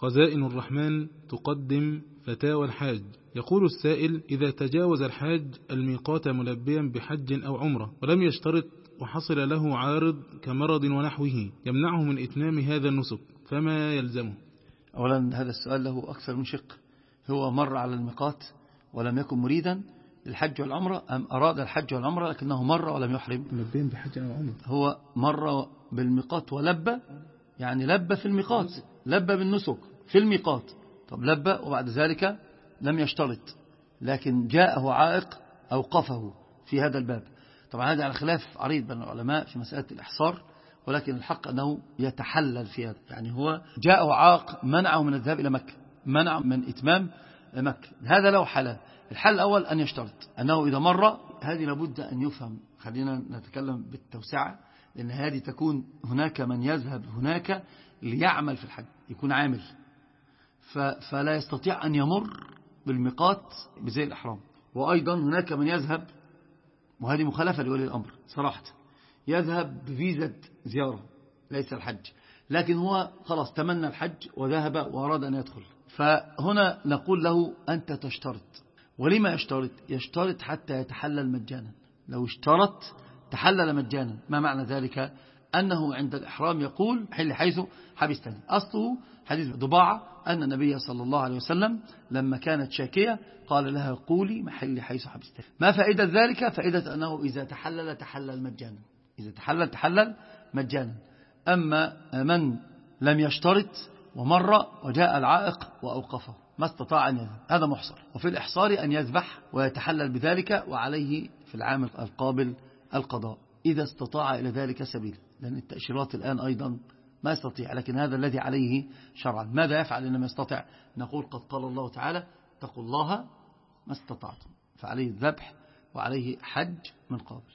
خزائن الرحمن تقدم فتاوى الحاج. يقول السائل إذا تجاوز الحاج الميقات ملبيا بحج أو عمرة ولم يشترط وحصل له عارض كمرض ونحوه يمنعه من إتمام هذا النسك فما يلزمه؟ أولا هذا السؤال له أكثر من شق. هو مر على الميقات ولم يكن مريدا للحج والعمرة أم أراد الحج والعمرة لكنه مر ولم يحرم؟ ملبيا بحج أو عمرة. هو مر بالميقات ولبى يعني لبى في الميقات لبى بالنسك. في الميقات. طب لبى وبعد ذلك لم يشترط لكن جاءه عائق أوقفه في هذا الباب. طبعا هذا على خلاف عريض بين العلماء في مسألة الإحصار ولكن الحق أنه يتحلل في هذا. يعني هو جاءه عائق منعه من الذهاب إلى مكة منعه من إتمام مكة. هذا له حلال. الحل الأول أن يشترط أنه إذا مر هذه لابد أن يفهم. خلينا نتكلم بالتوسعة لأن هذه تكون هناك من يذهب هناك ليعمل في الحج يكون عامل. فلا يستطيع أن يمر بالميقات بزي الإحرام. وأيضا هناك من يذهب وهذه مخالفة لولي الأمر صراحة يذهب بفيزة زيارة ليس الحج. لكن هو خلاص تمنى الحج وذهب وأراد أن يدخل. فهنا نقول له أنت تشترط. ولما يشترط؟ يشترط حتى يتحلل مجانا. لو اشترط تحلل مجانا. ما معنى ذلك؟ أنه عند الإحرام يقول حل حيث حبستني أصله حديث ضباعة أن النبي صلى الله عليه وسلم لما كانت شاكية قال لها قولي محل حيث حبستني ما فائدة ذلك؟ فائدة أنه إذا تحلل تحلل مجانا. إذا تحلل تحلل مجانا. أما من لم يشترط ومر وجاء العائق وأوقفه ما استطاع أن يذهب هذا محصر. وفي الإحصار أن يذبح ويتحلل بذلك وعليه في العام القابل القضاء. إذا استطاع إلى ذلك سبيل لأن التأشيرات الآن أيضا ما يستطيع لكن هذا الذي عليه شرعا. ماذا يفعل؟ إن لم يستطع نقول قد قال الله تعالى اتقوا الله ما استطعتم. فعليه الذبح وعليه حج من قابل